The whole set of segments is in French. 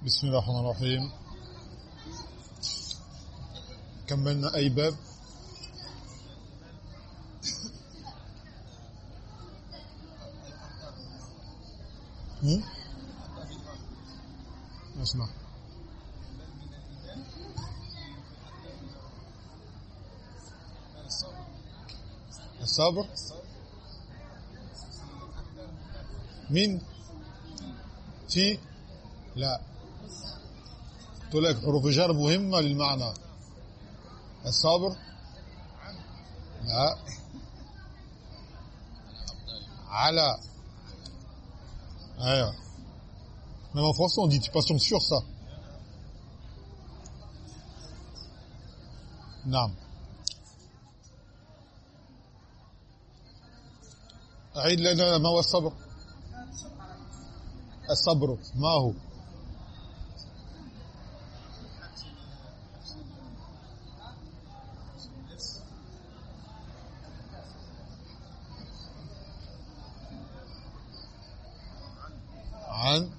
بسم الله الرحمن الرحيم. كملنا أي باب؟ اسمع الصبر مين؟ في لا. قلت لك حروف جر مهمة للمعنى. الصبر لا. على. أيوه. Même en français on dit tu passions sur ça. نعم. أعيد لنا ما هو الصبر؟ الصبر. ما هو عن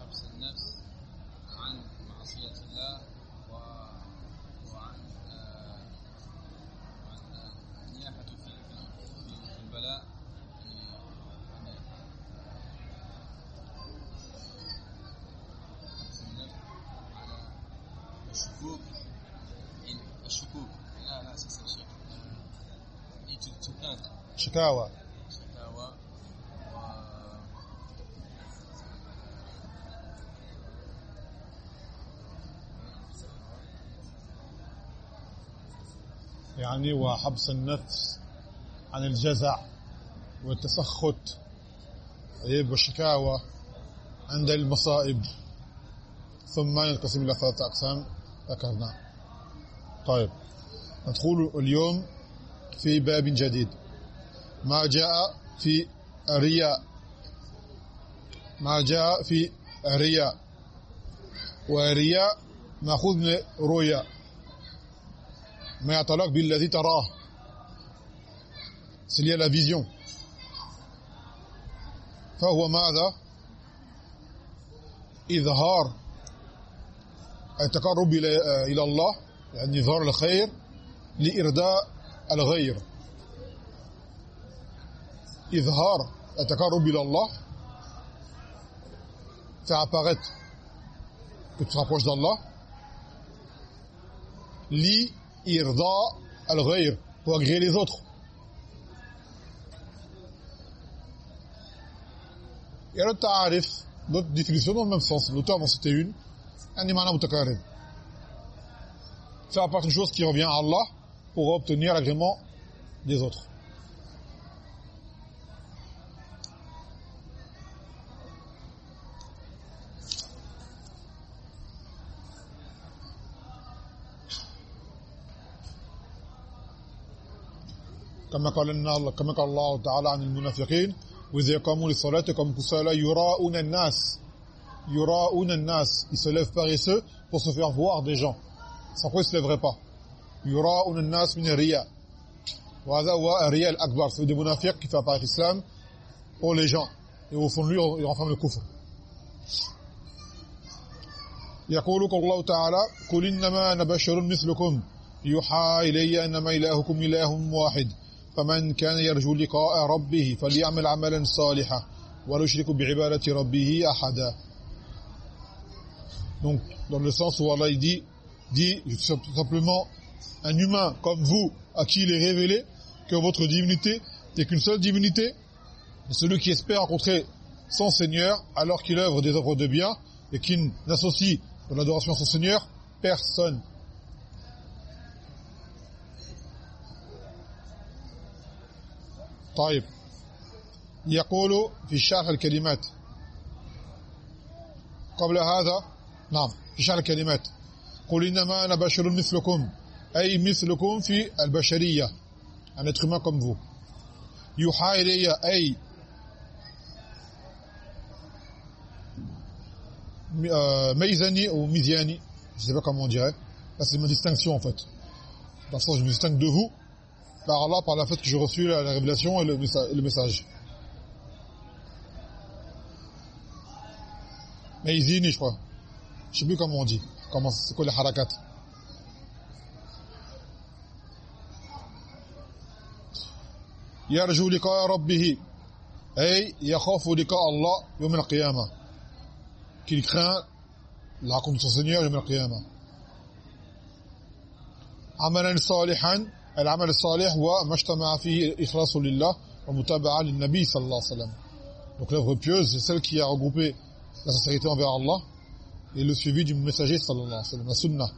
حبس النفس عن معصية الله و... وعن آه، وعن آه، النياحة في في في البلاء يعني يعني حبس النفس على الشكوك. إن- الشكوك. لا لا الشيخ count شكاوى شكاوى و يعني وحبس النفس عن الجزع والتسخط. طيب والشكاوى عند المصائب. ثم ينقسم إلى ثلاثة أقسام. ذكرنا طيب. ندخل اليوم في باب جديد. ما جاء في الرياء. ما جاء في الرياء. والرياء مأخوذ من رؤيا. ما يتعلق بالذي تراه. À la vision. فهو ماذا؟ إظهار. التقرب إلى إلى الله يعني إظهار الخير لإرداء الغير إظهار التقرب إلى الله faire apparaître que tu te rapproches d'Allah li irda al-ghayr pour agréer les autres et alors ta'arif d'autres définitions dans le même sens l'auteur en c'était une un imana mutakarib faire apparaître une chose qui revient à Allah pour obtenir l'agrément des autres كما قال الله كما قال الله تعالى عن المنافقين وإذا قاموا للصلاة comme كسالى يراؤون الناس يراؤون الناس ils se lèvent paresseux pour se faire voir des gens. Sans quoi ils se lèveraient pas? يراؤون الناس من الرياء وهذا هو الرياء الأكبر c'est des munafiq qui fait apparaître l'islam pour les gens. Et au fond de lui il renferme le kufr. يقول قول الله تعالى قل إنما أنا بشر مثلكم. يوحى إلي أنما إلهكم إله واحد. فمن كان يرجو لقاء ربه فليعمل عملا صالحا. ولا يشرك بعبادة ربه أحدا. donc dans le sens où Allah il dit dit je suis tout simplement un humain comme vous à qui il est révélé que votre divinité n'est qu'une seule divinité et celui qui espère rencontrer son Seigneur alors qu'il œuvre des œuvres de bien et qui n'associe dans l'adoration à son Seigneur personne طيب يقول في شرح الكلمات قبل هذا نعم في شرح الكلمات قل إنما أنا بشر مثلكم أي مثلكم في البشرية un être humain comme vous يوحى إلي أي euh, Meizani ou Miziani, je sais pas comment on dirait, Là, c'est ma distinction, en fait. Dans le sens, je me distingue de vous, par Allah, par la fait que j'ai reçu la, révélation et le, message. Mais izini, je crois. Je sais plus comment on dit. Comment, c'est quoi les harakat يرجو لقاء ربه أي يخاف لقاء الله يوم القيامة qu'il craint la rencontre de son Seigneur يوم القيامة عملا صالحا العمل الصالح هو ما اجتمع فيه إخلاص لله ومتابعة للنبي صلى الله عليه وسلم donc l'œuvre pieuse c'est celle qui a regroupé la sincérité envers Allah et le suivi du messager sallallahu alayhi wa sallam, la sunnah.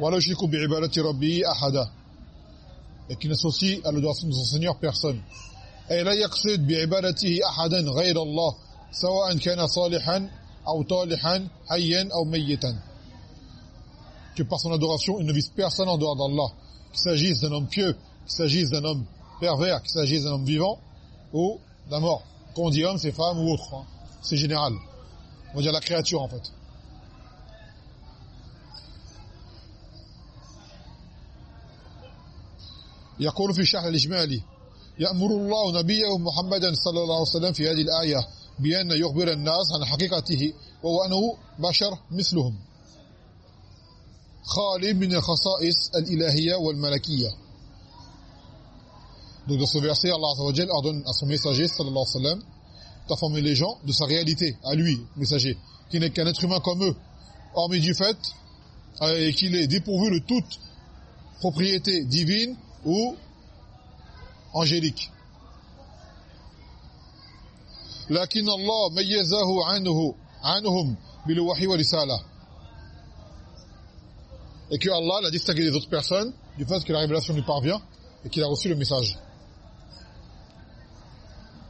Wala yushriku bi'ibadati rabbi ahada. Et qui n'associe à l'adoration de son Seigneur personne. Et la yaqsid bi'ibadatihi ahadan ghayra Allah, sawa'an kana salihan ou talihan, hayyan ou mayyitan. Que par son adoration, il ne vise personne en dehors d'Allah, qu'il s'agisse d'un homme pieux, qu'il s'agisse d'un homme pervers, qu'il s'agisse d'un homme vivant ou d'un mort. Qu'on dit homme, c'est femme ou autre, hein. c'est général. On va dire la créature en fait. يقول في الشرح الإجمالي يأمر الله نبيه محمدا صلى الله عليه وسلم في هذه الآية بأن يخبر الناس عن حقيقته وهو أنه بشر مثلهم خالي من الخصائص الإلهية والملكية Donc dans ce verset, Allah ordonne à son messager, sallallahu alayhi wa sallam, d'informer les gens de sa réalité, à lui, messager, qui n'est qu'un être humain comme eux, hormis du fait euh, qu'il est dépourvu de toute propriété divine ou angélique. لكن الله ميزه عنه عنهم بالوحي والرسالة et que Allah l'a distingué des autres personnes du fait que la révélation lui parvient et qu'il a reçu le message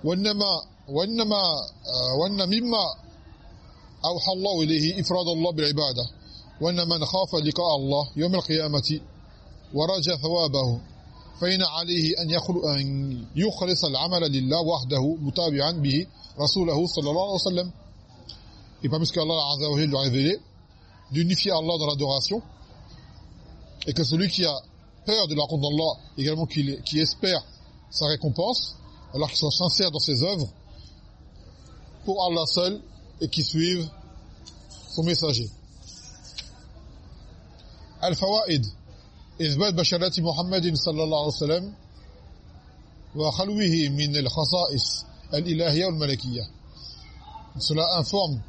وإنما وإنما وإن مما أوحى الله إليه إفراد الله بالعبادة وإن من خاف لقاء الله يوم القيامة ورجى ثوابه فإن عليه أن يخلص العمل لله وحده متابعا به رسوله صلى الله عليه وسلم et parmi ce qu'Allah Azza wa a révélé d'unifier Allah dans l'adoration et que celui qui a peur de la rencontre d'Allah également qui, qui espère sa récompense alors qu'il soit sincère dans ses œuvres pour Allah seul et qui suive son messager Al-Fawaid إثبات بشرة محمد صلى الله عليه وسلم وخلوه من الخصائص الإلهية والملكية cela informe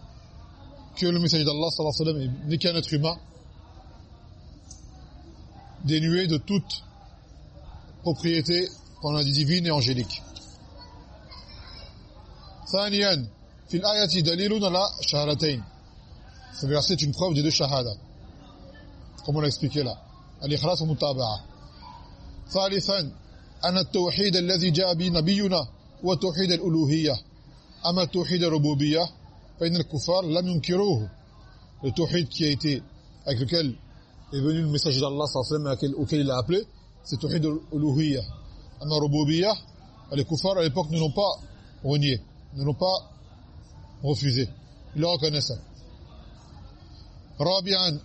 que le messager d'Allah sallallahu alayhi wa sallam n'est qu'un être humain dénué de toute propriété qu'on a dit divine et angélique ثانيا في الآية دليل على شهادتين ce verset est une preuve des deux shahada comme on l'a expliqué là الإخلاص والمتابعة ثالثا أن التوحيد الذي جاء به نبينا هو توحيد الألوهية أما توحيد الربوبية فإن الكفار لم ينكروه le tawhid qui a été avec lequel est venu le message d'Allah auquel il a appelé c'est tawhid al-uluhiyya amma rububiyya les kuffars à l'époque ne l'ont pas renié ne l'ont pas refusé ils le reconnaissaient رابعا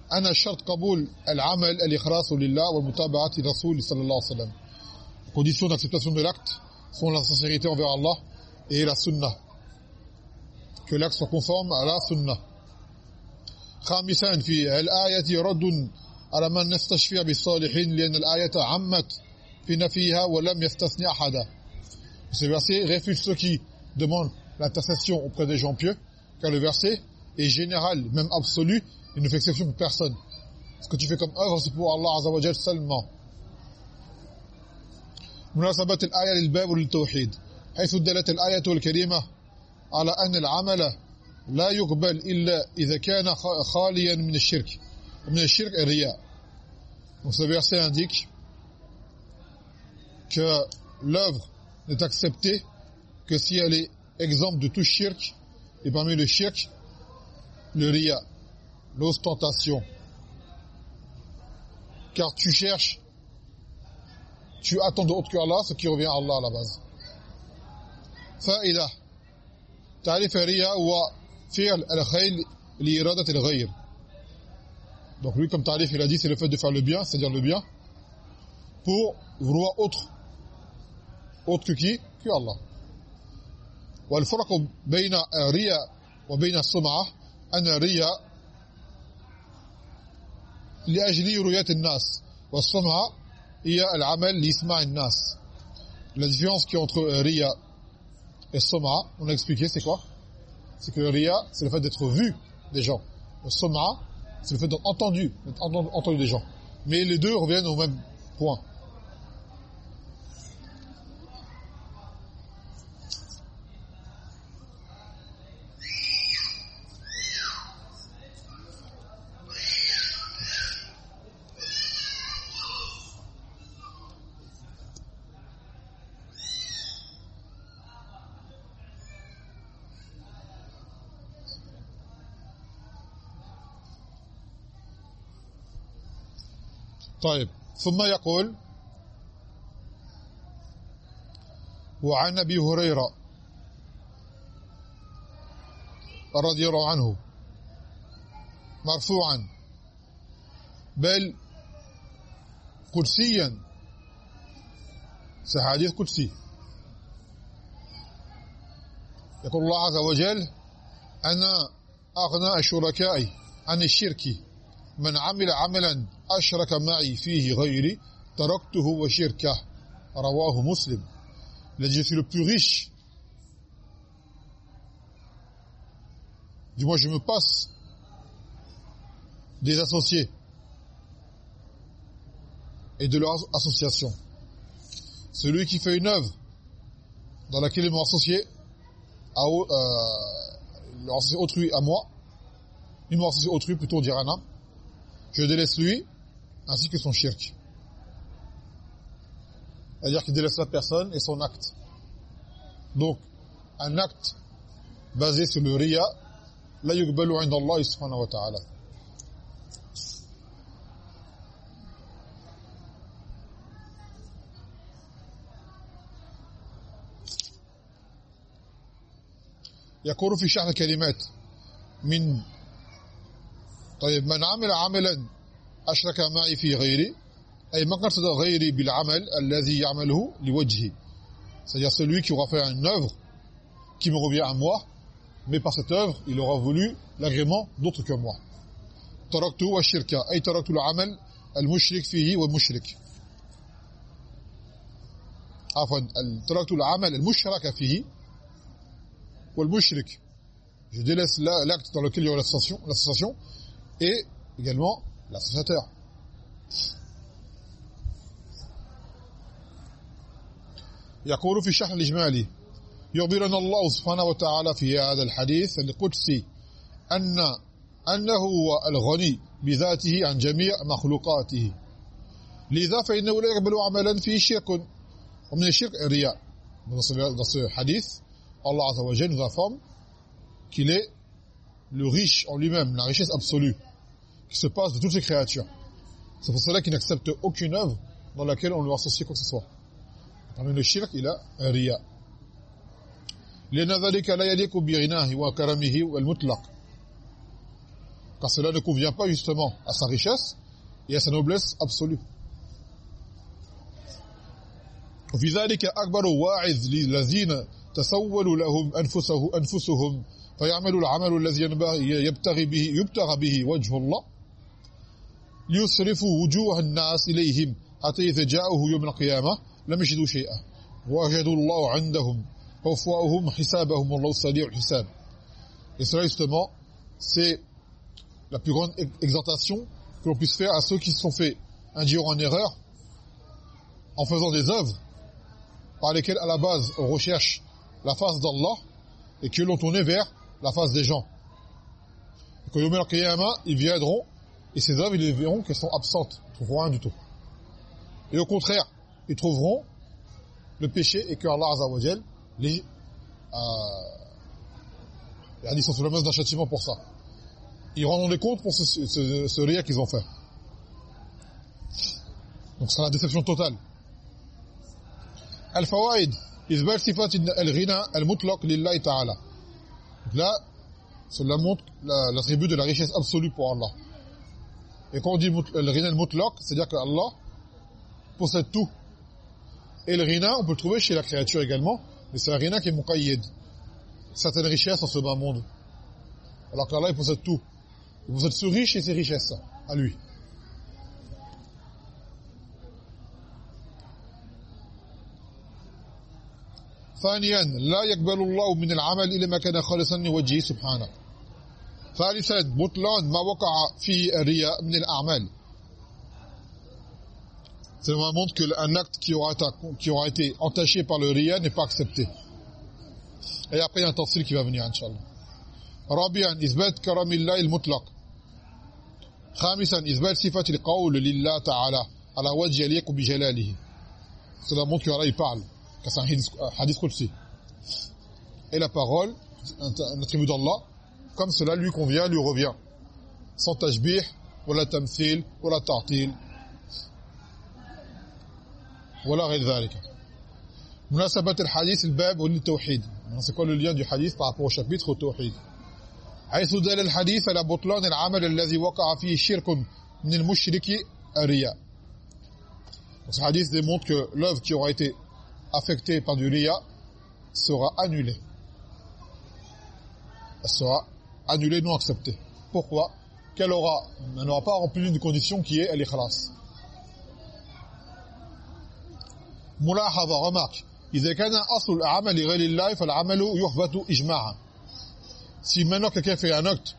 قبول العمل الإخلاص لله والمتابعة رسول صلى الله عليه وسلم condition d'acceptation de l'acte sont la sincérité envers Allah et la sunnah que l'acte soit conforme à la sunnah خامسا في الآية رد على من نستشفي بالصالحين لأن الآية عمت في نفيها ولم يستثني أحدا ce verset réfute ceux qui demandent l'intercession auprès des gens pieux car le verset est général même absolu Il ne fait exception pour personne. Ce que tu fais comme œuvre, c'est pour Allah Azza wa Jal seulement. مناسبة الآية للباب وللتوحيد حيث دلت الآية الكريمة على أن العمل لا يقبل إلا إذا كان خاليا من الشرك من الشرك الرياء Donc ce verset indique que l'œuvre n'est acceptée que si elle est exempte de tout shirk et parmi le shirk le riya l'ostentation. Car tu cherches, tu attends d'autre que Allah, ce qui revient à Allah à la base. فائدة تعريف الرياء هو فعل الخير لإرادة الغير Donc lui, comme tarif, il a dit, c'est le fait de faire le bien, c'est-à-dire le bien, pour vouloir autre. Autre que qui Que Allah. والفرق بين الرياء وبين السمعة أن الرياء لأجل رؤية الناس والسمعة هي العمل ليسمع الناس La différence qui est entre Ria et Soma, on a expliqué, c'est quoi C'est que Ria, c'est le fait d'être vu des gens. Le Soma, c'est le fait d'être entendu, d'être entendu des gens. Mais les deux reviennent au même point. طيب. ثم يقول وعن أبي هريرة رضي الله عنه مرفوعا بل قدسيا حديث قدسي. يقول الله عز وجل أنا أغنى الشركاء عن الشرك. من عمل عملا أشرك معي فيه غيري تركته وشركه رواه مسلم Il a dit je suis le plus riche du moins je me passe des associés et de leur association celui qui fait une œuvre dans laquelle ils m'ont associé à, euh, associé autrui à moi ils m'ont associé autrui plutôt dirana je délaisse lui ainsi que son shirk. C'est-à-dire qu'il délaisse la personne et son acte. Donc, un acte basé sur le riya, la yukbalu inda Allah subhanahu wa ta'ala. يقول في شرح الكلمات من طيب من عمل عملا أشرك معي في غيري أي ما قصد غيري بالعمل الذي يعمله لوجهي c'est-à-dire celui qui aura fait une œuvre qui me revient à moi mais par cette œuvre il aura voulu l'agrément d'autres que moi تركت والشركة أي تركت العمل المشرك فيه والمشرك عفوا تركت العمل المشرك فيه والمشرك je délaisse l'acte dans lequel il y aura l'association Et également l'associateur. يقول في الشرح الإجمالي يخبرنا الله سبحانه وتعالى في هذا الحديث القدسي أن أنه هو الغني بذاته عن جميع مخلوقاته لذا فإنه لا يقبل عملا فيه شرك ومن الشرك الرياء dans ce hadith Allah Azza wa Jalla nous qu'il est le riche en lui-même la richesse absolue qui se passe de toutes ces créatures. C'est pour cela qu'il n'accepte aucune œuvre dans laquelle on lui associe quoi que ce soit. Parmi le shirk, il a un riya. car cela ne convient pas justement à sa richesse et à sa noblesse absolue وفي ذلك أكبر واعظ للذين تسولوا لهم أنفسهم, أنفسهم فيعملوا العمل الذي يبتغي به, يبتغى به وجه الله ليصرفوا وجوه الناس إليهم حتى إذا جاءوه يوم القيامة لم يجدوا شيئا وجدوا الله عندهم وفواهم حسابهم والله سريع الحساب Et cela justement, c'est la plus grande exhortation que l'on puisse faire à ceux qui se sont fait induire en erreur en faisant des œuvres par lesquelles à la base on recherche la face d'Allah et que l'on tournait vers la face des gens. Et qu'au Yom al ils viendront et ces œuvres, ils les verront qu'elles sont absentes, ils trouveront rien du tout. Et au contraire, ils trouveront le péché et que Allah Azza wa les euh, ils sont sous la menace d'un châtiment pour ça. Ils rendront des comptes pour ce, ce, ce qu'ils ont fait. Donc c'est la déception totale. Al-Fawaid إثبات صفات الغنى المطلق لله تعالى. Là, cela montre l'attribut de la richesse absolue pour Allah. Et quand on dit le rina mutlaq, c'est-à-dire que Allah possède tout. Et le rina, on peut le trouver chez la créature également, mais c'est un rina qui est muqayyid. Certaines richesses en ce bas monde. Alors qu'Allah, il possède tout. Il possède ce riche et ses richesses, à lui. ثانيا لا يقبل الله من العمل إلا ما كان خالصا لوجهه سبحانه. ثالثا بطلان ما وقع في الرياء من الأعمال. Ça montre qu'un acte qui aura, qui aura été entaché par le ria n'est pas accepté. Et après, il y a un tafsir qui va venir, Inch'Allah. رابعا إثبات كرم الله المطلق خامسا إثبات صفة القول لله تعالى على وجه يليق بجلاله cela montre qu'Allah il parle. c'est un hadith, hadith qudsi et la parole un attribut d'Allah comme cela lui convient lui revient sans tashbih ولا تمثيل ولا تعطيل ولا غير ذلك مناسبة الحديث الباب وللتوحيد c'est quoi le lien du hadith par rapport au chapitre au tawhid حيث دل الحديث على بطلان العمل الذي وقع فيه شرك من المشرك الرياء ce hadith démontre que l'œuvre qui aura été affectée par du riya sera annulée elle sera annulée non acceptée pourquoi qu'elle aura elle n'aura pas rempli une condition qui est l'ikhlas ملاحظه remarque إذا كان أصل العمل لغير الله فالعمل يحبط إجماعا si maintenant quelqu'un fait un acte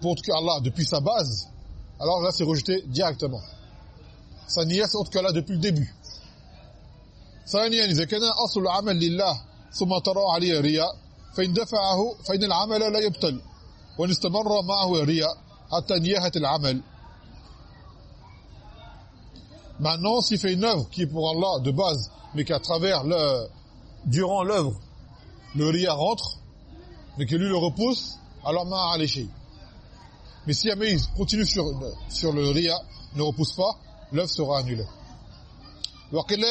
pour Allah depuis sa base alors là c'est rejeté directement sa niya c'est autre qu'Allah depuis le début ثانيا إذا كان أصل العمل لله ثم ترى عليه رياء فإن دفعه فإن العمل لا يبطل وإن استمر معه رياء حتى نياهة العمل Maintenant, s'il fait une œuvre qui est pour Allah de base, mais qu'à travers le, durant l'œuvre, le ria rentre, mais que lui le repousse, alors ma aléché. Mais si jamais il continue sur, sur le ria, ne repousse pas, l'œuvre sera annulée. وقيل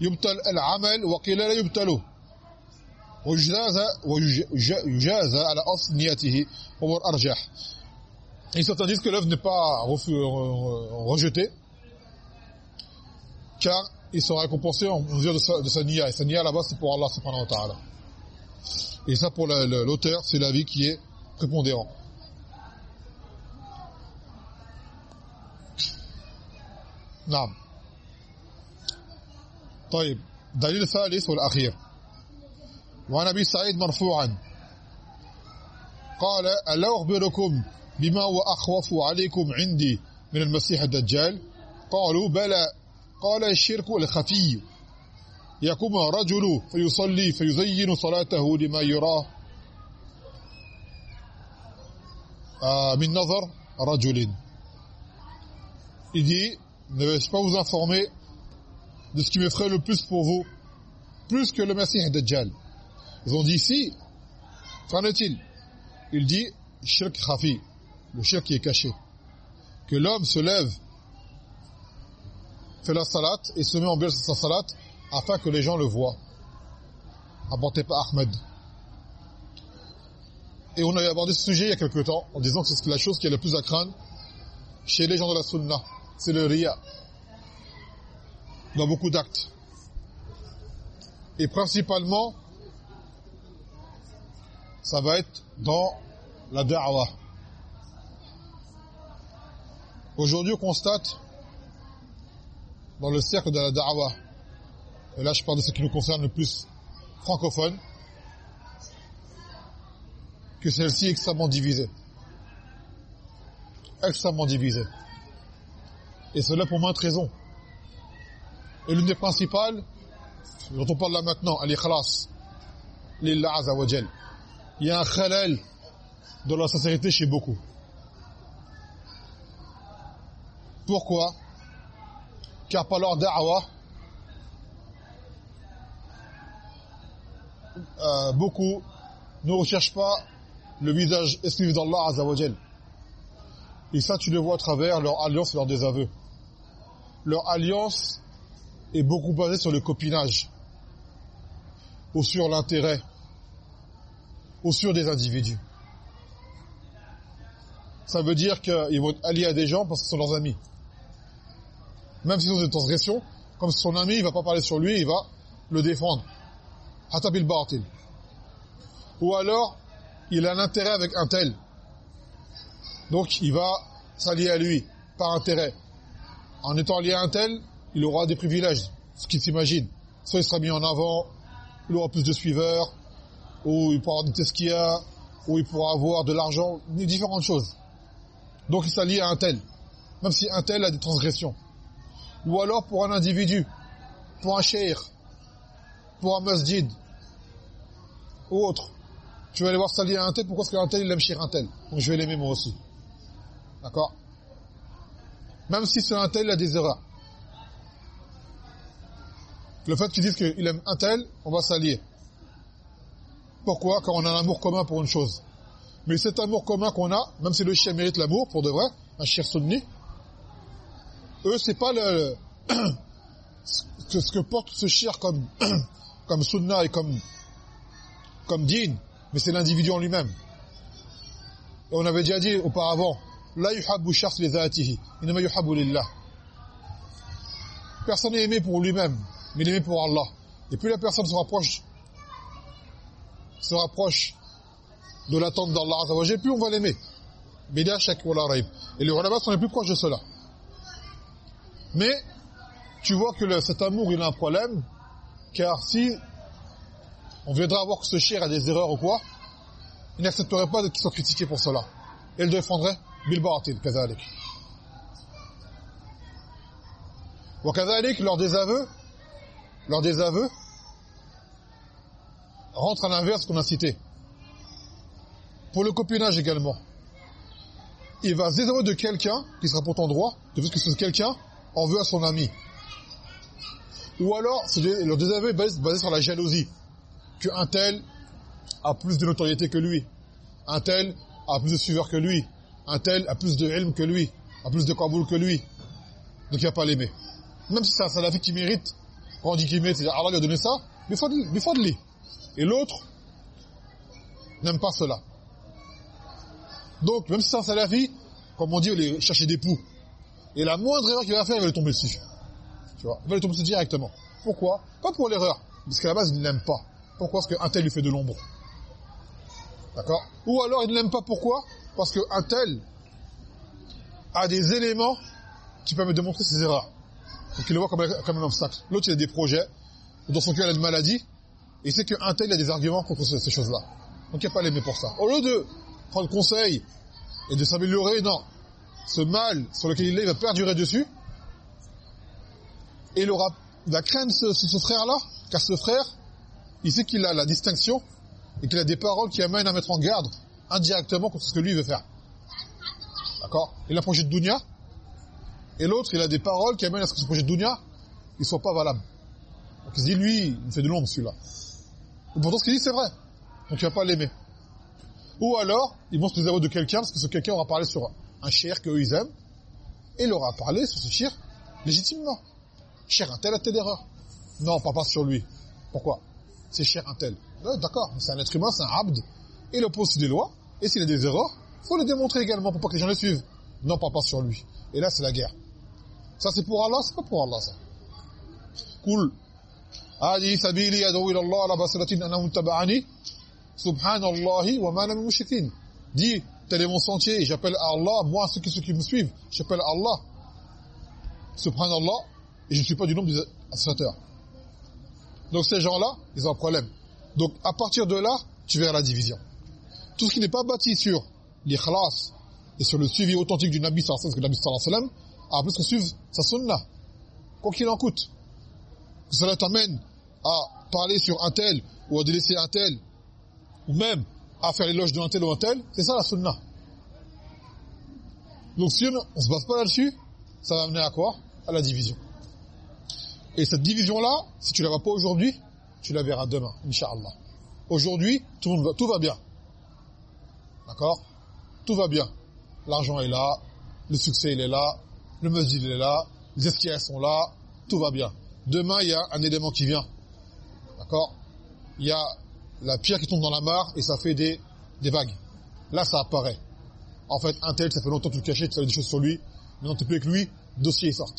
يبطل العمل وقيل لا يبطله ويجاز ويجاز على اصل نيته وهو الارجح et certains disent que l'œuvre n'est pas rejetée car il sera récompensé en mesure de sa, de sa niya. Et sa niya là-bas, c'est pour Allah subhanahu wa ta'ala. Et ça, pour l'auteur, c'est l'avis qui est prépondérant. نعم طيب دليل الثالث والأخير. وعن أبي سعيد مرفوعا. قال ألا أخبركم بما هو أخوف عليكم عندي من المسيح الدجال؟ قالوا بلى. قال الشرك الخفي. يقوم رجل فيصلي فيزين صلاته لما يراه. من نظر رجل. il dit ne vais-je pas vous informer de ce qui me ferait le plus pour vous plus que le Messie Dajjal ils ont dit si qu'en est-il? Il dit shirk khafi le shirk qui est caché que l'homme se lève fait la salat et se met en belle sa salat afin que les gens le voient. Apporté par Ahmed. Et on avait abordé ce sujet il y a quelque temps en disant que c'est la chose qui est la plus à craindre chez les gens de la sunna. C'est le riya. Dans beaucoup d'actes. Et principalement, ça va être dans la da'wah. Aujourd'hui, on constate dans le cercle de la da'wah, et là je parle de ce qui nous concerne le plus francophone, que celle-ci est extrêmement divisée. Extrêmement divisée. Et cela pour maintes raisons. Et l'une des principales, dont on parle là maintenant, al-ikhlas, lillah azawajal. Il y a un khalal de la sincérité chez beaucoup. Pourquoi? Car par leur da'wah, euh, beaucoup ne recherchent pas le visage exclusif d'Allah Azzawajal. Et ça, tu le vois à travers leur alliance et leur désaveu. Leur alliance est beaucoup basée sur le copinage, ou sur l'intérêt, ou sur des individus. ça veut dire qu'ils vont être alliés à des gens parce que ce sont leurs amis. Même s'ils ont des transgressions, comme son ami, il va pas parler sur lui, il va le défendre. Hatabil Bartil. Ou alors, il a un intérêt avec un tel. Donc, il va s'allier à lui, par intérêt. En étant lié à un tel, il aura des privilèges, ce qu'il s'imagine. Soit il sera mis en avant, il aura plus de suiveurs, ou il pourra avoir des teskia, ou il pourra avoir de l'argent, différentes choses. Donc il s'allie à un tel, même si un tel a des transgressions. Ou alors pour un individu, pour un cheikh, pour un masjid, ou autre. Tu vas aller voir s'allier à un tel, pourquoi est-ce qu'un tel il aime cheikh un tel? Donc je vais l'aimer moi aussi. D'accord? Même si c'est un tel, a des erreurs. Le fait qu'ils disent qu'il aime un tel, on va s'allier. Pourquoi? Quand on a un amour commun pour une chose. Mais cet amour commun qu'on a, même si le chien mérite l'amour, pour de vrai, un chien sunni, eux, c'est pas le, ce que porte ce chien comme, comme et comme, comme din, mais c'est l'individu en lui-même. On avait déjà dit auparavant, la yuhabbu shafs li lillah. Personne n'est aimé pour lui-même, mais aimé pour Allah. Et plus la personne se rapproche se rapproche de l'attente d'Allah Azzawajal, plus on va l'aimer. Et les ulama sont les plus proches de cela. Mais, tu vois que cet amour, il a un problème, car si on viendra voir que ce cher a des erreurs ou quoi, il n'accepterait pas qu'il soit critiqué pour cela. Et il défendrait Bilbaratil, kazalik. Wakazalik, lors des aveux, lors des aveux, rentre à l'inverse qu'on a cité. Pour le copinage également. Il va se désavouer de quelqu'un, qui sera pourtant droit, de fait que ce quelqu'un en veut à son ami. Ou alors, le désaveu est basé, sur la jalousie. Qu'un tel a plus de notoriété que lui. Un tel a plus de suiveurs que lui. Un tel a plus de ilm que lui. A plus de kaboul que lui. Donc il n'y a pas l'aimer. Même si c'est un salafi qui mérite, quand on dit qu'il mérite, c'est Allah lui a donné ça, lui. Et l'autre n'aime pas cela. Donc, même si c'est un salafi, comme on dit, il est chercher des poux. Et la moindre erreur qu'il va faire, il va lui tomber dessus. Tu vois Il va lui tomber dessus directement. Pourquoi? Pas pour l'erreur, parce qu'à la base, il ne l'aime pas. Pourquoi? Parce qu'un tel lui fait de l'ombre. D'accord? Ou alors, il ne l'aime pas pourquoi? Parce qu'un tel a des éléments qui permettent de montrer ses erreurs. Donc il le voit comme, un obstacle. L'autre, il a des projets, dans son cœur, il a une maladie, et c'est qu'un tel a des arguments contre ces, choses-là. Donc il n'y a pas l'aimer pour ça. Au lieu de prendre conseil et de s'améliorer, non. Ce mal sur lequel il est, il va perdurer dessus. Et il aura, va craindre ce, frère-là, car ce frère, il sait qu'il a la distinction et qu'il a des paroles qui amènent à mettre en garde indirectement contre ce que lui veut faire. D'accord? Il a projet de dunya, et l'autre, il a des paroles qui amènent à ce que ce projet de dunya, il soit pas valable. Donc il se dit, lui, il fait de l'ombre celui-là. Pourtant, ce qu'il dit, c'est vrai. Donc, tu vas pas l'aimer. Ou alors, ils vont se désavouer de quelqu'un, parce que ce quelqu'un aura parlé sur un cher qu'eux, ils aiment, et il aura parlé sur ce cher légitimement. Cher un tel a telle erreur. Non, pas pas sur lui. Pourquoi? C'est cher un tel. D'accord, c'est un être humain, c'est un abd. Il oppose des lois, et s'il a des erreurs, faut les démontrer également pour pas que les gens les suivent. Non, pas pas sur lui. Et là, c'est la guerre. Ça, c'est pour Allah, c'est pas pour Allah, ça. Cool. هذه سبيلي يدعو إلى الله على بصيرة أنا متبعني سبحان الله وما أنا من مشركين dis tel est mon sentier j'appelle à Allah moi ceux qui, ceux qui me suivent j'appelle à Allah subhanallah et je ne suis pas du nombre des associateurs donc ces gens-là ils ont un problème donc à partir de là tu verras la division tout ce qui n'est pas bâti sur l'ikhlas et sur le suivi authentique du Nabi sallallahu alayhi wa sallam que le Nabi sallallahu alayhi wa sallam a plus qu'on suive sa sunna quoi qu'il en coûte que cela t'amène à parler sur un tel ou à délaisser un tel ou même à faire l'éloge d'un tel ou un tel, c'est ça la sunna. Donc si on ne se base pas là-dessus, ça va amener à quoi? À la division. Et cette division-là, si tu la vois pas aujourd'hui, tu la verras demain, Inch'Allah. Aujourd'hui, tout, va, tout va bien. D'accord? Tout va bien. L'argent est là, le succès il est là, le masjid est là, les esquières sont là, tout va bien. Demain, il y a un élément qui vient. D'accord? Il y a la pierre qui tombe dans la mare et ça fait des, des vagues. Là, ça apparaît. En fait, un tel, ça fait longtemps que tu le cachais, tu savais des choses sur lui. Maintenant, tu plus avec lui, dossier sort.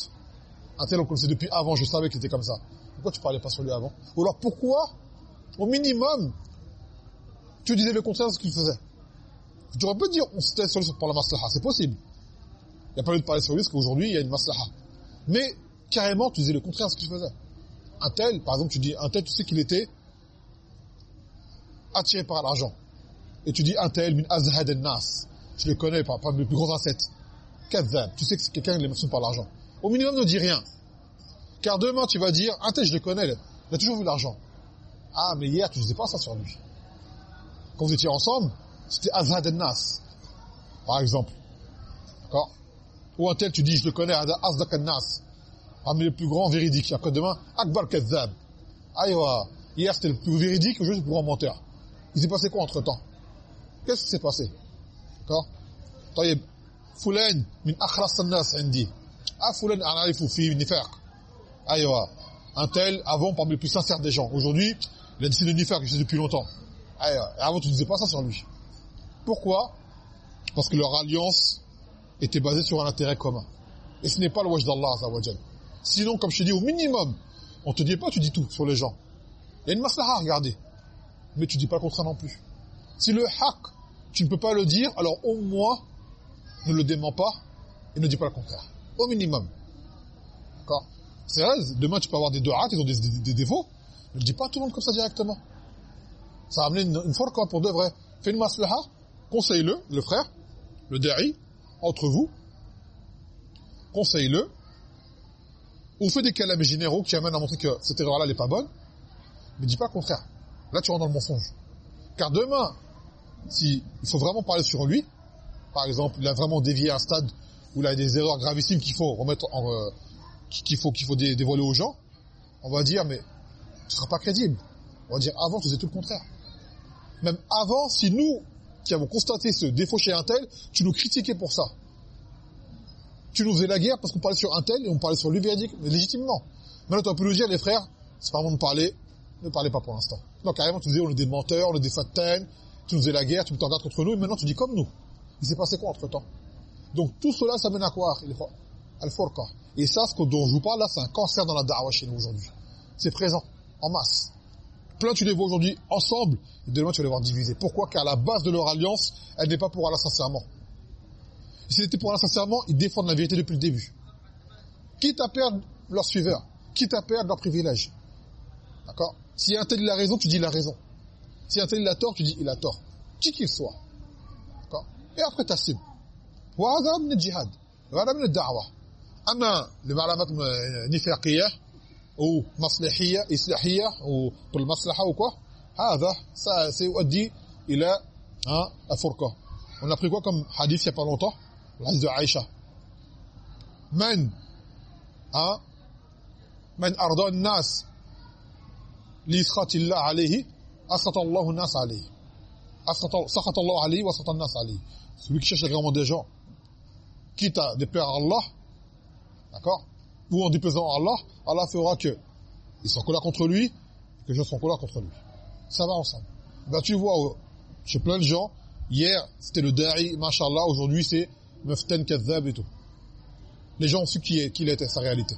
Un tel, on connaissait depuis avant, je savais qu'il était comme ça. Pourquoi tu parlais pas sur lui avant? Ou alors, pourquoi, au minimum, tu disais le contraire de ce qu'il faisait? Tu aurais pu dire, on s'était sur lui par la maslaha, c'est possible. Il n'y a pas lieu de parler sur lui, parce qu'aujourd'hui, il y a une maslaha. Mais, carrément, tu disais le contraire de ce qu'il faisait. Un tel, par exemple, tu dis, un tel, tu sais qu'il était attiré par l'argent. Et tu dis, un tel, min azhad nas. Je le connais, par, par mes plus grands ancêtres. Kazab. Tu sais que c'est quelqu'un qui est par l'argent. Au minimum, ne dis rien. Car demain, tu vas dire, un tel, je le connais, il a toujours vu l'argent. Ah, mais hier, tu ne disais pas ça sur lui. Quand vous étiez ensemble, c'était azhad nas. Par exemple. D'accord Ou un tel, tu dis, je le connais, azdak nas. Parmi les plus grands véridiques. Il y a demain, Akbar Kazab. Aïwa. Hier, c'était le plus véridique, aujourd'hui, c'est le plus grand menteur. Il s'est passé quoi entre-temps Qu'est-ce qui s'est passé D'accord طيب فلان من أخلص الناس عندي ah فلان أعرفه في نفاق أيوة un tel avant parmi les plus sincères des gens aujourd'hui il a décidé de nifaq il depuis longtemps aïwa. avant tu ne disais pas ça sur lui pourquoi parce que leur alliance était basée sur un intérêt commun et ce n'est pas le wajh d'Allah sinon comme je te dis au minimum on te dit pas tu dis tout sur les gens il y a une maslaha à regarder mais tu dis pas le contraire non plus si le haq, tu ne peux pas le dire, alors au moins, ne le dément pas et ne dis pas le contraire. Au minimum. D'accord? C'est vrai, demain tu peux avoir des do'at, ils ont des, défauts. Ne le dis pas à tout le monde comme ça directement. Ça va amener une, une quoi pour de vrai. Fais une maslaha, conseille-le, le frère, le da'i, entre vous. Conseille-le. Ou fais des calams généraux qui amènent à montrer que cette erreur-là n'est pas bonne. Mais dis pas le contraire. Là, tu rentres dans le mensonge. Car demain, si il faut vraiment parler sur lui, par exemple, il a vraiment dévié un stade où il a des erreurs gravissimes qu'il faut remettre en euh, qu'il faut qu'il faut dévoiler aux gens, on va dire mais ce sera pas crédible. On va dire avant tu faisais tout le contraire. Même avant, si nous qui avons constaté ce défaut chez un tel, tu nous critiquais pour ça. Tu nous faisais la guerre parce qu'on parlait sur un tel et on parlait sur lui véridique, mais légitimement. Maintenant, tu as pu nous dire, les frères, c'est pas bon de parler, ne parlez pas pour l'instant. Non, carrément, tu disais, on est des menteurs, on est des fataines, tu nous faisais la guerre, tu me t'engages contre nous, et maintenant tu dis comme nous. Il s'est passé quoi entre-temps? Donc tout cela, ça mène à quoi? Al-Furqa. Et ça, ce dont je vous parle là, c'est un cancer dans la da'wah chez nous aujourd'hui. C'est présent, en masse Plein, tu les vois aujourd'hui ensemble, et demain, tu vas les voir divisés. Pourquoi Car la base de leur alliance, elle n'est pas pour Allah sincèrement. Si c'était pour Allah sincèrement, ils défendent la vérité depuis le début. Quitte à perdre leurs suiveurs, quitte à perdre leurs privilèges. D'accord Si un tel il a raison, tu dis il a raison. Si un tel il a tort, tu dis il a tort. Qui qu'il soit. D'accord Et après t'assumes. وهذا من الجهاد وهذا من الدعوة أما لمعلومات نفاقية أو بالمصلحة أو quoi هذا سيؤدي إلى الفرقة on a pris quoi comme hadith il y a pas longtemps le hadith de Aïcha من ها من أرضى الناس ليسخط الله عليه أسخط الله الناس عليه سخط الله عليه وسخط الناس عليه celui qui cherche l'agrément des gens quitte à déplaire à Allah d'accord ou en déplaisant Allah Allah fera que sont en colère contre lui que gens sont en colère contre lui ça va ensemble ben tu vois chez plein de gens hier c'était le da'i machallah aujourd'hui c'est meften kazzab et tout les gens ont su qui, qui était sa réalité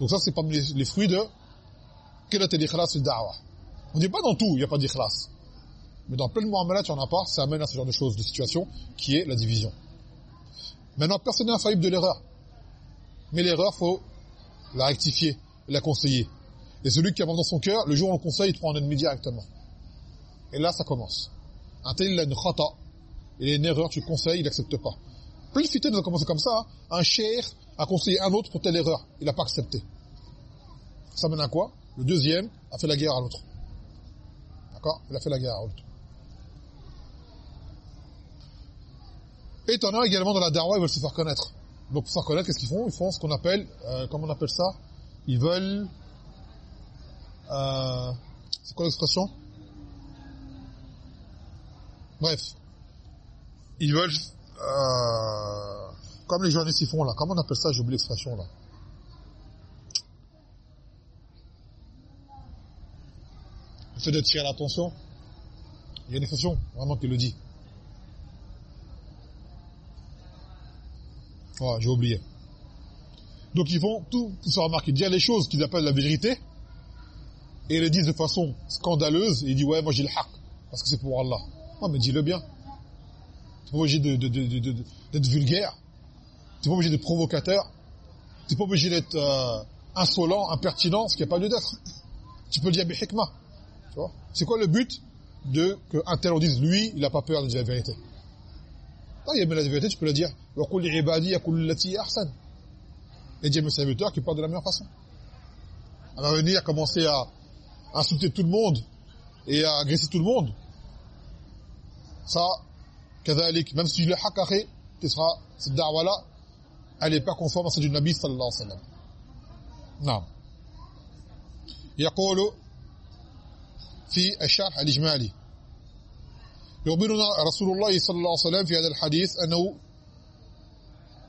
donc ça c'est parmi les, fruits de est l'ikhlas fi da'wah On dit pas dans tout, il n'y a pas d'ikhlas. Mais dans plein de muamalat, il n'y en a pas, ça amène à ce genre de choses, de situation, qui est la division. Maintenant, personne n'est infaillible de l'erreur. Mais l'erreur, faut la rectifier, la conseiller. Et celui qui avance dans son cœur, le jour où on le conseille, il prend en ennemi directement. Et là, ça commence. Un tel, il a une khata. Il a une erreur, tu le conseilles, il n'accepte pas. Plein de nous ont commencé comme ça. Hein. Un cher a conseillé un autre pour telle erreur. Il n'a pas accepté. Ça mène à quoi? Le deuxième a fait la guerre à l'autre. D'accord? Il a fait la guerre à l'autre. Et t'en as également dans la darwa, ils veulent se faire connaître. Donc pour se faire connaître, qu'est-ce qu'ils font? Ils font ce qu'on appelle, euh, comment on appelle ça? Ils veulent... Euh, c'est quoi l'expression? Bref. Ils veulent... Euh, comme les journalistes y font là. Comment on appelle ça? J'ai oublié l'expression là. fait de tirer l'attention. Il y a une expression vraiment qui le dit. J'ai oublié. Donc ils font tout pour se remarquer, dire les choses qu'ils appellent la vérité, et ils le disent de façon scandaleuse, et ils disent ouais, moi j'ai le haq, parce que c'est pour Allah. Ouais, mais dis-le bien. Tu n'es pas obligé d'être vulgaire, tu n'es pas obligé d'être provocateur, tu n'es pas obligé d'être euh, insolent, impertinent, ce qui n'y a pas lieu d'être. Tu peux le dire bihikma. Tu C'est quoi le but de qu'un tel on dise lui, il n'a pas peur de dire la vérité? Ah, il y a la vérité, tu peux le dire. Et dire mes serviteurs qui parle de la meilleure façon. Elle va venir commencer à insulter tout le monde et à agresser tout le monde. Ça, même si le haq tu seras, cette da'wa-là, elle n'est pas conforme à celle du Nabi sallallahu alayhi wa sallam. نعم يقول في الشرح الإجمالي يخبرنا رسول الله صلى الله عليه وسلم في هذا الحديث أنه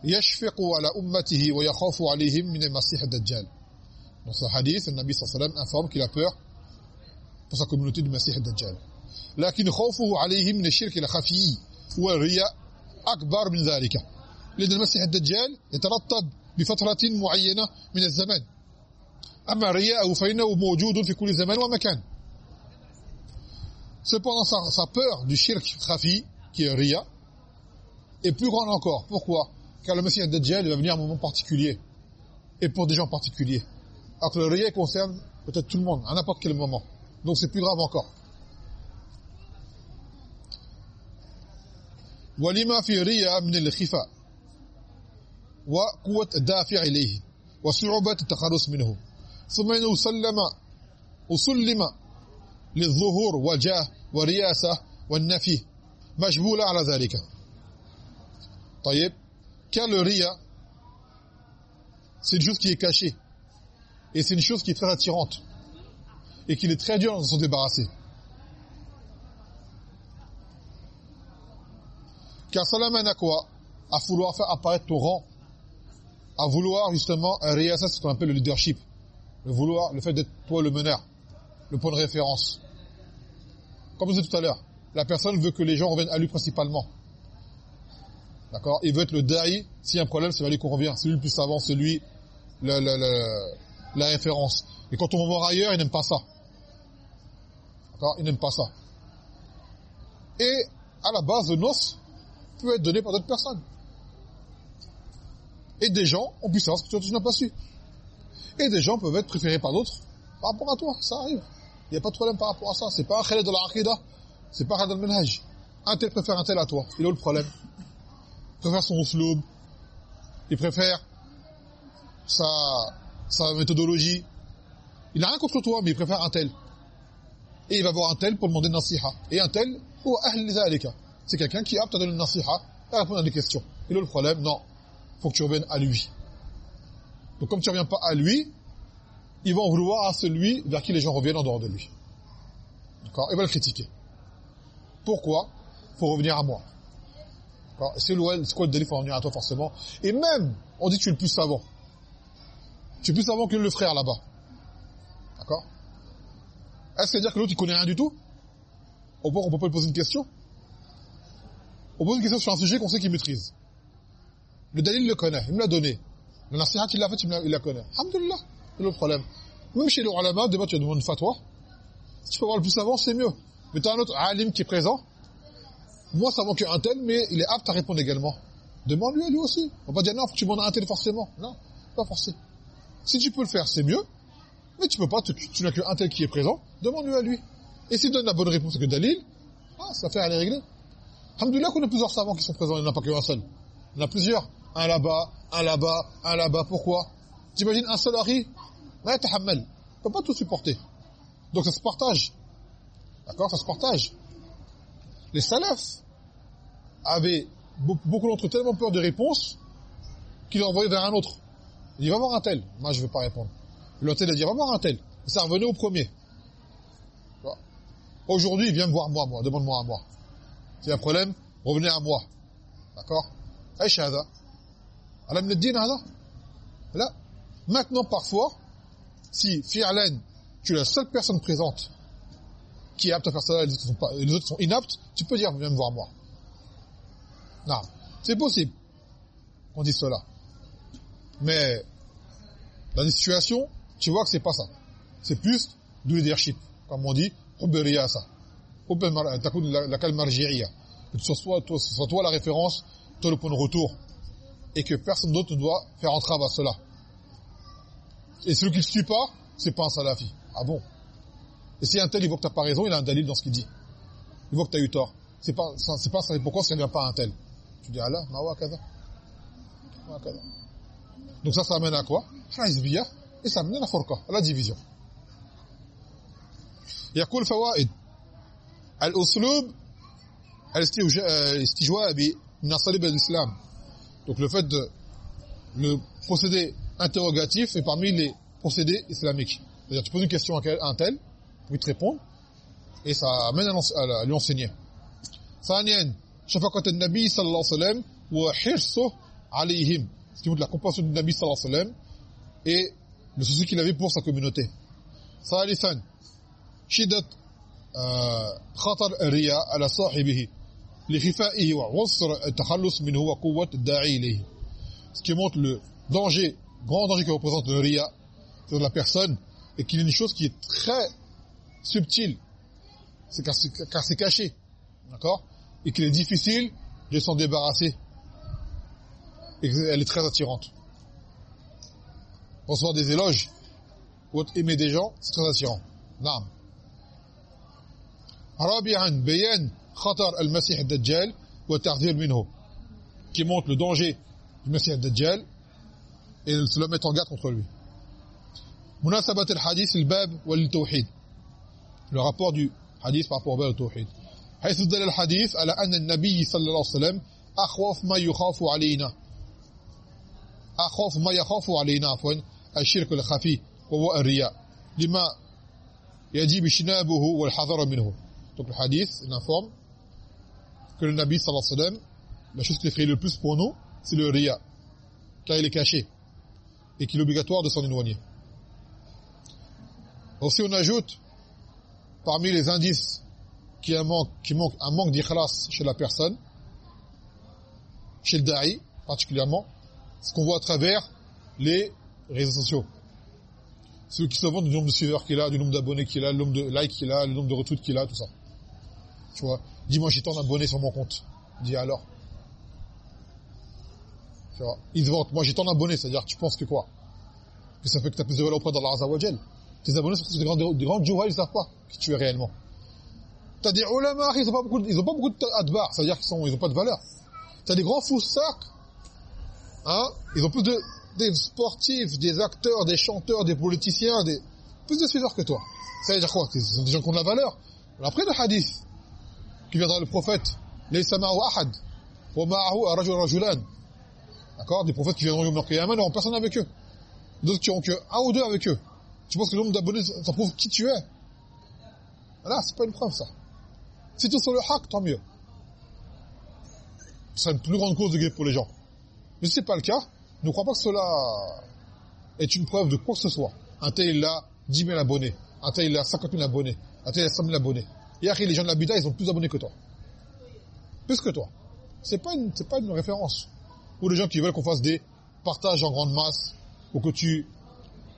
يشفق على أمته ويخاف عليهم من المسيح الدجال. Dans ce hadith, le Nabi sallallahu alayhi wa sallam informe qu'il a peur pour sa communauté du Messie الدجال لكن خوفه عليهم من الشرك الخفي والرياء أكبر من ذلك لأن المسيح الدجال يترتب بفترة معينة من الزمان أما الرياء فإنه موجود في كل زمان ومكان Cependant, sa, sa peur du shirk khafi, qui est Ria, est plus grande encore. Pourquoi? Car le Messie Dajjal va venir à un moment particulier. Et pour des gens particuliers. Alors que le Ria concerne peut-être tout le monde, à n'importe quel moment. Donc c'est plus grave encore. ولما في ريا من الخفاء وقوة الدافع إليه وصعوبة التخلص منه ثم إنه سلم وسلم للظهور والجاه والرياسة والنفي مجبولة على ذلك طيب car le ria c'est une chose qui est cachée et c'est une chose qui est très attirante et qu'il est très dur de s'en débarrasser car cela mène à quoi à vouloir faire apparaître ton rang à vouloir justement un riasa c'est ce qu'on appelle le leadership le vouloir, le fait d'être toi le meneur, le point de référence. Comme je disais tout à l'heure, la personne veut que les gens reviennent à lui principalement. D'accord Il veut être le daï, s'il y a un problème, c'est lui qu'on revient. C'est lui le plus savant, c'est lui la référence. Et quand on va voir ailleurs, il n'aime pas ça. D'accord Il n'aime pas ça. Et à la base, le noce peut être donné par d'autres personnes. Et des gens ont pu savoir ce que tu n'as pas su. Et des gens peuvent être préférés par d'autres par rapport à toi, ça arrive. Il n'y a pas de problème par rapport à ça. C'est pas un khaled de la c'est pas un khaled manhaj. Un tel préfère un tel à toi. Il a le problème? Il préfère son sloub. Il préfère sa, sa méthodologie. Il n'a rien contre toi, mais il préfère un tel. Et il va voir un tel pour demander nasiha. Et un tel, c'est quelqu'un qui est apte à donner nasiha et à répondre à des questions. Il a le problème, non. faut que tu reviennes à lui. Donc comme tu ne reviens pas à lui, ils vont vouloir à celui vers qui les gens reviennent en dehors de lui. D'accord? Ils vont le critiquer. Pourquoi? Faut revenir à moi. C'est quoi le délit faut revenir à toi forcément? Et même, on dit que tu es le plus savant. Tu es plus savant que le frère là-bas. D'accord? Est-ce que ça veut dire que l'autre il connaît rien du tout? On peut, on peut pas lui poser une question On pose une question sur un sujet qu'on sait qu'il maîtrise. Le Dalil le connaît, il me l'a donné. Le nasihat, il l'a fait, il la connaît. Alhamdulillah, c'est le problème. Même chez les ulama, demain tu demandes une fatwa. Si tu peux avoir le plus savant, c'est mieux. Mais tu as un autre alim qui est présent, moins savant qu'un tel, mais il est apte à répondre également. Demande-lui lui aussi. On va pas dire non, tu demandes un tel forcément. Non, pas forcément. Si tu peux le faire, c'est mieux. Mais tu peux pas, tu, n'as qu'un tel qui est présent, demande-lui à lui. Et s'il donne la bonne réponse que Dalil, ah, ça fait aller régler. Alhamdulillah qu'on a plusieurs savants qui sont présents, il n'y en a pas qu'un seul. Il y en a plusieurs un là-bas, un là-bas, un là-bas. Pourquoi? T'imagines un seul Harry Ouais, ne peut pas tout supporter. Donc ça se partage. D'accord? Ça se partage. Les salafs avait, beaucoup d'entre eux, tellement peur de réponse qu'ils l'ont envoyé vers un autre. Il dit, va voir un tel. Moi, je ne veux pas répondre. L'hôtel a dit, va voir un tel. Ça revenait au premier. Aujourd'hui, viens me voir moi, moi. Demande-moi à moi. Si un problème, revenez à moi. D'accord eh, Aïch hada. Alam din hada. Là, maintenant, parfois, si Fi'alen, tu es la seule personne présente qui est apte à faire ça, et les autres sont inaptes, tu peux dire, viens me voir moi non c'est possible qu'on dit cela. Mais dans des situations, tu vois que c'est pas ça. C'est plus du leadership, comme on dit, ça. Que ce soit toi, ce soit toi la référence, toi le point de retour, et que personne d'autre ne doit faire entrave à cela. Et celui qui ne suit pas, c'est pas un salafi. Ah bon? Et si un tel, il voit que t'as pas raison, il a un dalil dans ce qu'il dit. Il voit que tu as eu tort. C'est pas, c'est pas. Pourquoi ça ne vient pas un tel? Tu dis Allah, mawa kaza. Donc ça, ça amène à quoi Et ça amène à la forka, à la division. يقول فوائد الأسلوب الاستجواء من أساليب الإسلام donc le fait de le procédé interrogatif est parmi les procédés islamiques c'est-à-dire tu poses une question à un tel pour te répondre et ça amène à lui enseigner ثانيا شفقة النبي صلى الله عليه وسلم وحرصه عليهم ce qui montre la compassion du Nabi sallallahu alayhi wa sallam et le souci qu'il avait pour sa communauté ثالثا شدة خطر الرياء على صاحبه لخفائه وعسر التخلص منه وقوة الداعي إليه ce qui montre le danger grand danger que représente le ria sur la personne et qu'il y a une chose qui est très subtile c'est car c'est caché d'accord et qu'il est difficile de s'en débarrasser. Et qu'elle est très attirante. Recevoir des éloges ou aimer des gens, c'est très attirant. Naam. Bayan khatar al-Masih ad-Dajjal wa. Qui montre le danger du Messie ad-Dajjal et se le mettre en garde contre lui. Munasabat al-hadith al-bab. Le rapport du hadith par rapport au bab al-tawhid. حيث دل الحديث على أن النبي صلى الله عليه وسلم أخوف ما يخاف علينا أخوف ما يخاف علينا عفوا الشرك الخفي وهو الرياء لما يجب اجتنابه والحذر منه Donc le hadith, informe que le Nabi sallallahu alayhi wa sallam, la chose qui effraie le plus pour nous, c'est le riya, car il est caché, et qu'il est obligatoire de s'en éloigner. Aussi on ajoute, parmi les indices qui, manque, qui manque un manque d'ikhlas chez la personne, chez le da'i particulièrement, ce qu'on voit à travers les réseaux sociaux. Ceux qui se vendent du nombre de suiveurs qu'il a, du nombre d'abonnés qu'il a, le nombre de likes qu'il a, le nombre de retweets qu'il a, tout ça. Tu vois, dis-moi j'ai tant d'abonnés sur mon compte. Dis alors. Tu vois, ils se vantent, moi j'ai tant d'abonnés, c'est-à-dire tu penses que quoi? Que ça fait que tu as plus de valeur auprès d'Allah Azza wa Tes abonnés sont des grands des grands ils savent pas qui tu es réellement. T'as des ulama, ils ont pas beaucoup ils ont pas beaucoup d'adbar, c'est-à-dire qu'ils sont ils ont pas de valeur. T'as des grands foussacs hein, ils ont plus de des sportifs, des acteurs, des chanteurs, des politiciens, des plus de suiveurs que toi. Ça veut dire quoi? Ce sont des gens qui ont de la valeur. Après le hadith, qui viendra le prophète laysa ma'ahu ahad wa ma'ahu rajul rajulan. D'accord? Des prophètes qui viendront au qiyamah n'auront personne avec eux. D'autres qui auront que un ou deux avec eux. Tu penses que le nombre d'abonnés ça prouve qui tu es? Là c'est pas une preuve ça si tu es sur le haq tant mieux ce sera une plus grande cause de guerre pour les gens mais si c'est pas le cas ne crois pas que cela est une preuve de quoi que ce soit un tel il a 10 000 abonnés un tel il a 50 000 abonnés un tel il a 100 000 abonnés et les gens de la Bida, ils ont plus d'abonnés que toi. Plus que toi. C'est pas une, c'est pas une référence. Ou les gens qui veulent qu'on fasse des partages en grande masse, ou que tu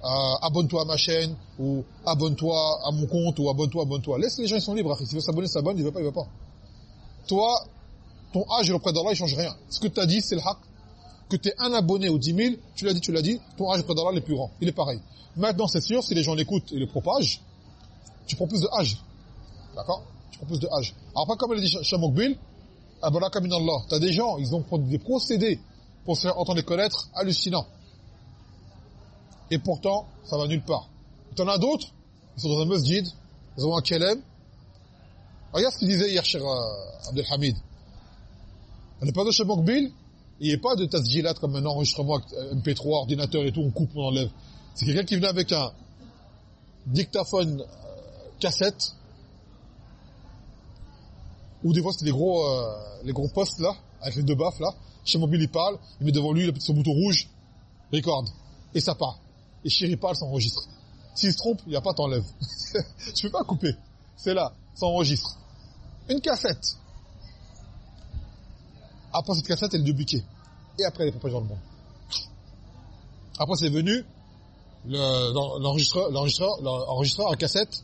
euh, abonne-toi à ma chaîne, ou abonne-toi à mon compte, ou abonne-toi, abonne-toi. Laisse les gens, ils sont libres. S'ils veulent s'abonner, s'abonne, il veut pas, il veut pas. Toi, ton âge auprès d'Allah, il change rien. Ce que tu as dit, c'est le haq. Que tu es un abonné ou dix mille, tu l'as dit, tu l'as dit, ton âge auprès d'Allah est plus grand. Il est pareil. Maintenant, c'est sûr, si les gens l'écoutent et le propagent, tu prends plus de âge. D'accord? Je propose de âge. Alors pas comme elle dit Shamokbil, Abalaka minallah. T'as des gens, ils ont des procédés pour se faire entendre et connaître hallucinants. Et pourtant, ça va nulle part. T'en as d'autres, ils sont dans un masjid, ils ont un kelem. Regarde ce qu'il disait hier, cher euh, Abdelhamid. On n'est pas de chez Mokbil, il n'y a pas de tasjilat comme un enregistrement MP3, ordinateur et tout, on coupe, on enlève. C'est quelqu'un qui venait avec un dictaphone euh, cassette, ou des fois, c'est les gros, euh, les gros postes là, avec les deux baffes là. Chez Mobile, il parle, il met devant lui son bouton rouge, record. Et ça part. Et Chéri parle, ça enregistre. S'il se trompe, il n'y a pas t'enlève. Je peux pas couper. C'est là, ça enregistre. Une cassette. Après cette cassette, elle est dupliquée. et après elle est propagée dans le monde. Après c'est venu l'enregistreur l'enregistreur à cassette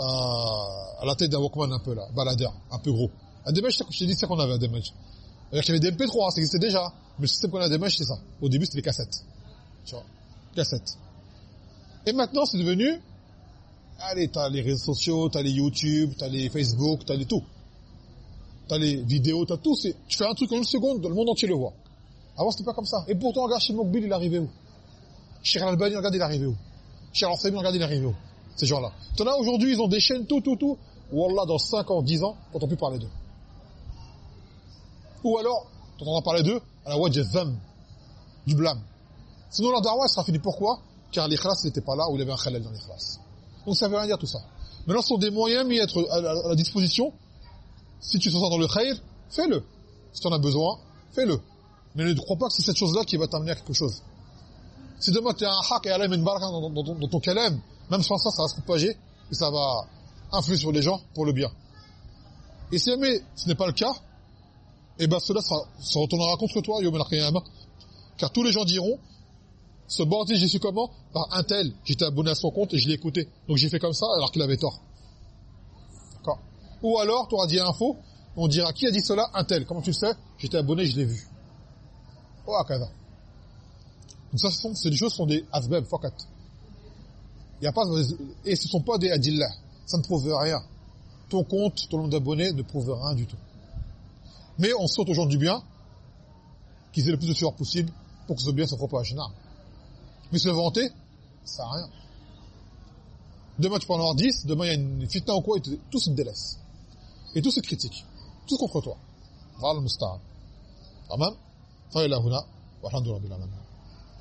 euh, à la tête d'un Walkman un peu là, baladeur, un peu gros. Un Demèche, je t'ai dit, c'est qu'on avait un. C'est-à-dire qu'il y avait des MP3, ça existait déjà. Mais le système qu'on a à Demèche, c'est ça. Au début, c'était les cassettes. Tu vois, cassettes. Et maintenant, c'est devenu, allez, t'as les réseaux sociaux, t'as les YouTube, t'as les Facebook, t'as les tout. T'as les vidéos, t'as tout. Tu fais un truc en une seconde, le monde entier le voit. Avant, c'était pas comme ça. Et pourtant, regarde, chez Mokbil, il est arrivé où? Chez Albani, regarde, il est arrivé où? Chez al regarde, il est arrivé où? Ces gens-là. T'en as aujourd'hui, ils ont des chaînes, tout, tout, tout. Wallah, dans 5 ans, 10 ans, on plus parler d'eux. Ou alors, t'entendras parler d'eux à la wajh du blâme. Sinon, la sera finie. Pourquoi? Car l'ikhlas n'était pas là où il y avait un khalal dans l'ikhlas. Donc ça veut rien dire tout ça. Maintenant, ce sont des moyens mis à, être à, la, disposition. Si tu te sens dans le khayr, fais-le. Si tu en as besoin, fais-le. Mais ne crois pas que c'est cette chose-là qui va t'amener à quelque chose. Si demain tu as un haq et alam une baraka dans, ton kalem, même sans ça, ça va se propager et ça va influer sur les gens pour le bien. Et si jamais ce n'est pas le cas, et eh ben cela se retournera contre toi, Yom Car tous les gens diront, ce bandit, j'ai su comment Par un tel. J'étais abonné à son compte et je l'ai écouté. Donc j'ai fait comme ça alors qu'il avait tort. D'accord Ou alors, tu auras dit un faux, on dira, qui a dit cela Un tel. Comment tu le sais J'étais abonné, je l'ai vu. Oh, akada. Donc ça, c'est des choses sont des asbab, fakat. Il y a pas, et ce sont pas des adillah. Ça ne prouve rien. Ton compte, ton nombre d'abonnés ne prouve rien du tout. Mais on souhaite aux gens du bien qu'ils aient le plus de sueur possible pour que ce bien se propage. Non. Mais se vanter, ça sert rien. Demain, tu peux en avoir 10, demain, il y a une fitna ou quoi, et tout se délaisse. Et tout se critique. Tout contre toi. Voilà le musta'an. Tamam? Fa wa hamdu rabbil.